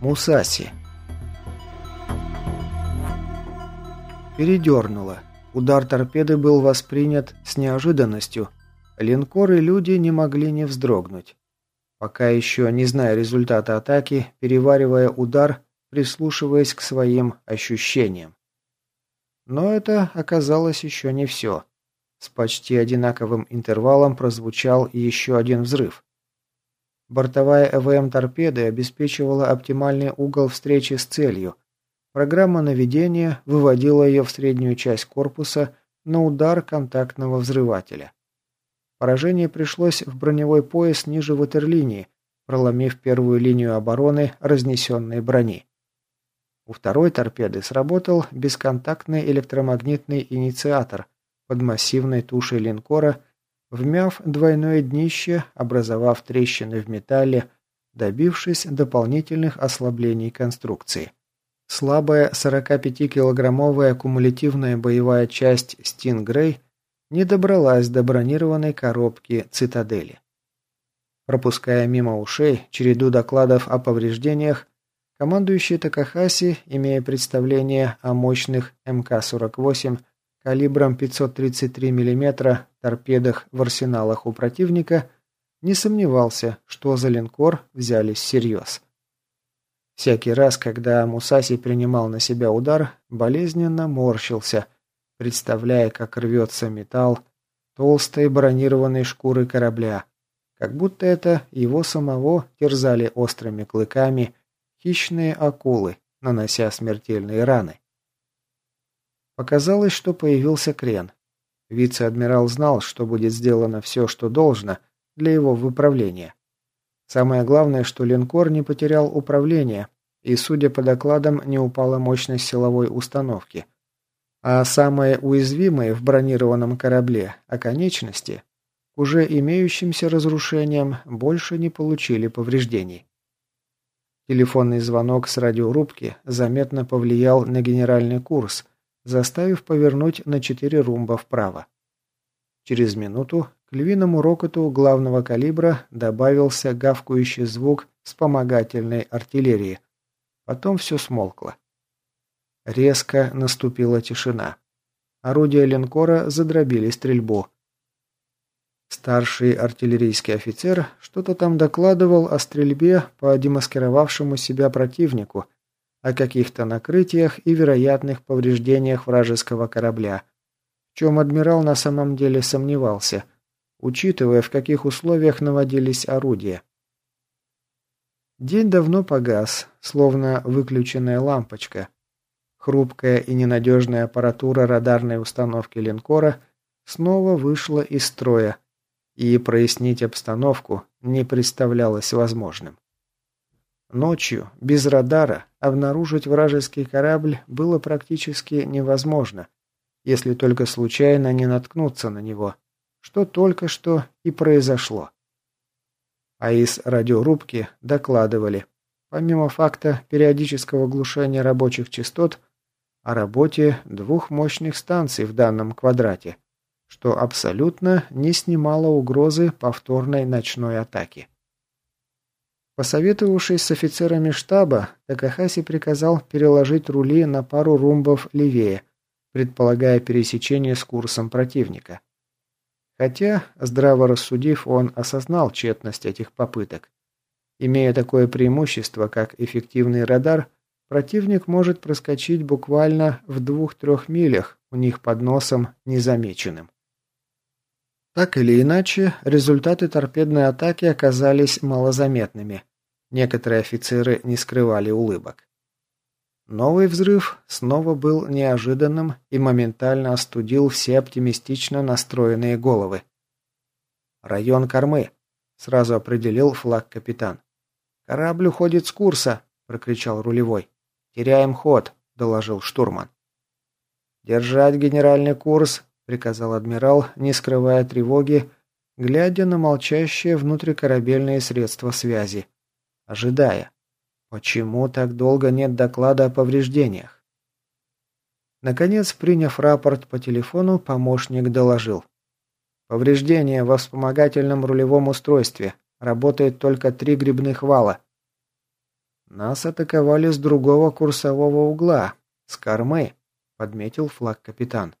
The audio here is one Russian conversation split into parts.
Мусаси. Передернуло. Удар торпеды был воспринят с неожиданностью. Линкор и люди не могли не вздрогнуть. Пока еще не зная результата атаки, переваривая удар, прислушиваясь к своим ощущениям. Но это оказалось еще не все. С почти одинаковым интервалом прозвучал еще один взрыв. Бортовая ЭВМ торпеды обеспечивала оптимальный угол встречи с целью. Программа наведения выводила ее в среднюю часть корпуса на удар контактного взрывателя. Поражение пришлось в броневой пояс ниже ватерлинии, проломив первую линию обороны разнесенной брони. У второй торпеды сработал бесконтактный электромагнитный инициатор под массивной тушей линкора, вмяв двойное днище, образовав трещины в металле, добившись дополнительных ослаблений конструкции. Слабая 45-килограммовая кумулятивная боевая часть «Стингрей» не добралась до бронированной коробки «Цитадели». Пропуская мимо ушей череду докладов о повреждениях, командующий Такахаси, имея представление о мощных МК-48 калибром 533 мм торпедах в арсеналах у противника, не сомневался, что за линкор взялись всерьез. Всякий раз, когда Мусаси принимал на себя удар, болезненно морщился – представляя, как рвется металл толстой бронированной шкуры корабля, как будто это его самого терзали острыми клыками хищные акулы, нанося смертельные раны. Показалось, что появился крен. Вице-адмирал знал, что будет сделано все, что должно для его выправления. Самое главное, что линкор не потерял управление, и, судя по докладам, не упала мощность силовой установки – а самые уязвимые в бронированном корабле оконечности уже имеющимся разрушениям больше не получили повреждений. Телефонный звонок с радиорубки заметно повлиял на генеральный курс, заставив повернуть на четыре румба вправо. Через минуту к львиному рокоту главного калибра добавился гавкающий звук вспомогательной артиллерии. Потом все смолкло. Резко наступила тишина. Орудия линкора задробили стрельбу. Старший артиллерийский офицер что-то там докладывал о стрельбе по демаскировавшему себя противнику, о каких-то накрытиях и вероятных повреждениях вражеского корабля, в чем адмирал на самом деле сомневался, учитывая, в каких условиях наводились орудия. День давно погас, словно выключенная лампочка, Хрупкая и ненадежная аппаратура радарной установки линкора снова вышла из строя, и прояснить обстановку не представлялось возможным. Ночью, без радара, обнаружить вражеский корабль было практически невозможно, если только случайно не наткнуться на него, что только что и произошло. А из радиорубки докладывали, помимо факта периодического глушения рабочих частот, о работе двух мощных станций в данном квадрате, что абсолютно не снимало угрозы повторной ночной атаки. Посоветовавшись с офицерами штаба, Такахаси приказал переложить рули на пару румбов левее, предполагая пересечение с курсом противника. Хотя, здраво рассудив, он осознал тщетность этих попыток. Имея такое преимущество, как эффективный радар, Противник может проскочить буквально в двух-трех милях у них под носом незамеченным. Так или иначе, результаты торпедной атаки оказались малозаметными. Некоторые офицеры не скрывали улыбок. Новый взрыв снова был неожиданным и моментально остудил все оптимистично настроенные головы. «Район кормы», — сразу определил флаг капитан. «Корабль уходит с курса», — прокричал рулевой. «Теряем ход», – доложил штурман. «Держать генеральный курс», – приказал адмирал, не скрывая тревоги, глядя на молчащие внутрикорабельные средства связи, ожидая. Почему так долго нет доклада о повреждениях? Наконец, приняв рапорт по телефону, помощник доложил. Повреждение во вспомогательном рулевом устройстве. Работает только три грибных вала. Нас атаковали с другого курсового угла, с кормы, подметил флаг капитан.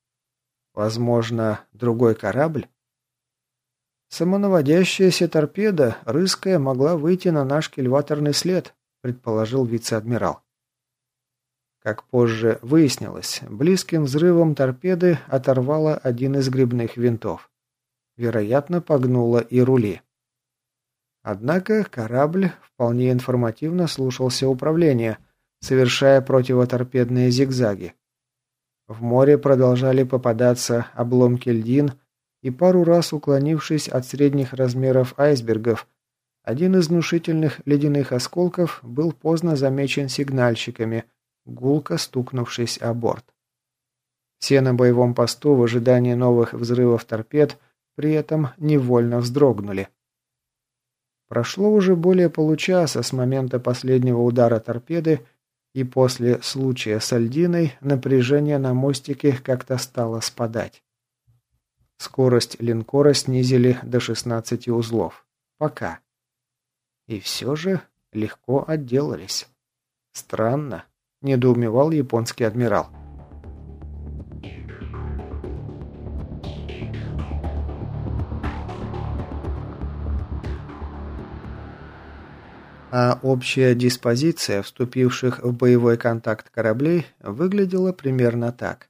Возможно, другой корабль? Самонаводящаяся торпеда, рыская, могла выйти на наш кильваторный след, предположил вице-адмирал. Как позже выяснилось, близким взрывом торпеды оторвало один из грибных винтов. Вероятно, погнуло и рули. Однако корабль вполне информативно слушался управления, совершая противоторпедные зигзаги. В море продолжали попадаться обломки льдин, и пару раз уклонившись от средних размеров айсбергов, один из внушительных ледяных осколков был поздно замечен сигнальщиками, гулко стукнувшись о борт. Все на боевом посту в ожидании новых взрывов торпед при этом невольно вздрогнули. Прошло уже более получаса с момента последнего удара торпеды, и после случая с Альдиной напряжение на мостике как-то стало спадать. Скорость линкора снизили до 16 узлов. Пока. И все же легко отделались. Странно, недоумевал японский адмирал. а общая диспозиция вступивших в боевой контакт кораблей выглядела примерно так.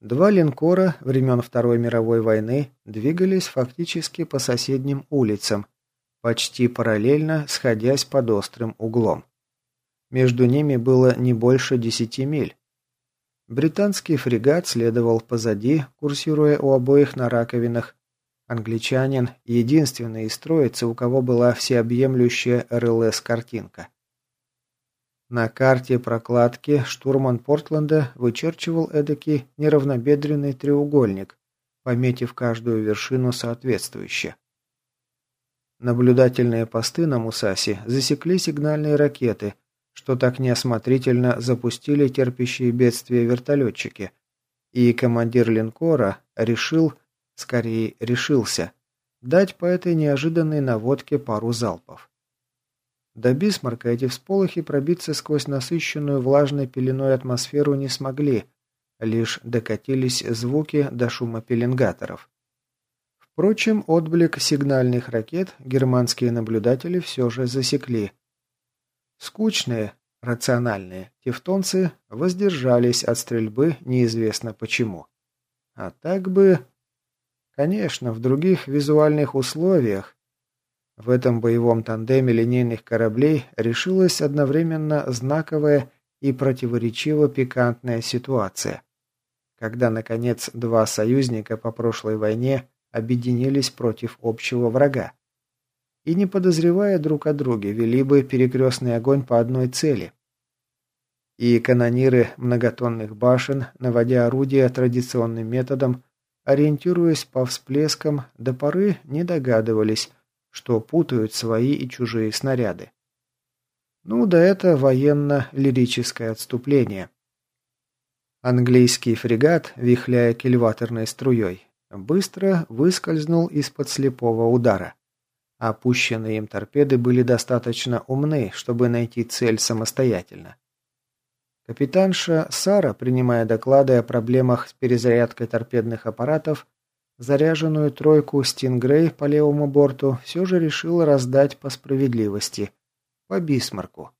Два линкора времен Второй мировой войны двигались фактически по соседним улицам, почти параллельно сходясь под острым углом. Между ними было не больше десяти миль. Британский фрегат следовал позади, курсируя у обоих на раковинах, Англичанин – единственный из троицы, у кого была всеобъемлющая РЛС-картинка. На карте прокладки штурман Портленда вычерчивал эдакий неравнобедренный треугольник, пометив каждую вершину соответствующе. Наблюдательные посты на Мусаси засекли сигнальные ракеты, что так неосмотрительно запустили терпящие бедствия вертолетчики, и командир линкора решил скорее решился, дать по этой неожиданной наводке пару залпов. До Бисмарка эти всполохи пробиться сквозь насыщенную влажной пеленой атмосферу не смогли, лишь докатились звуки до шума пеленгаторов. Впрочем, отблик сигнальных ракет германские наблюдатели все же засекли. Скучные, рациональные тевтонцы воздержались от стрельбы неизвестно почему. А так бы... Конечно, в других визуальных условиях в этом боевом тандеме линейных кораблей решилась одновременно знаковая и противоречиво пикантная ситуация, когда, наконец, два союзника по прошлой войне объединились против общего врага и, не подозревая друг о друге, вели бы перекрестный огонь по одной цели. И канониры многотонных башен, наводя орудия традиционным методом, ориентируясь по всплескам, до поры не догадывались, что путают свои и чужие снаряды. Ну да это военно-лирическое отступление. Английский фрегат, вихляя кильваторной струей, быстро выскользнул из-под слепого удара. Опущенные им торпеды были достаточно умны, чтобы найти цель самостоятельно. Капитанша Сара, принимая доклады о проблемах с перезарядкой торпедных аппаратов, заряженную тройку «Стингрей» по левому борту все же решила раздать по справедливости, по Бисмарку.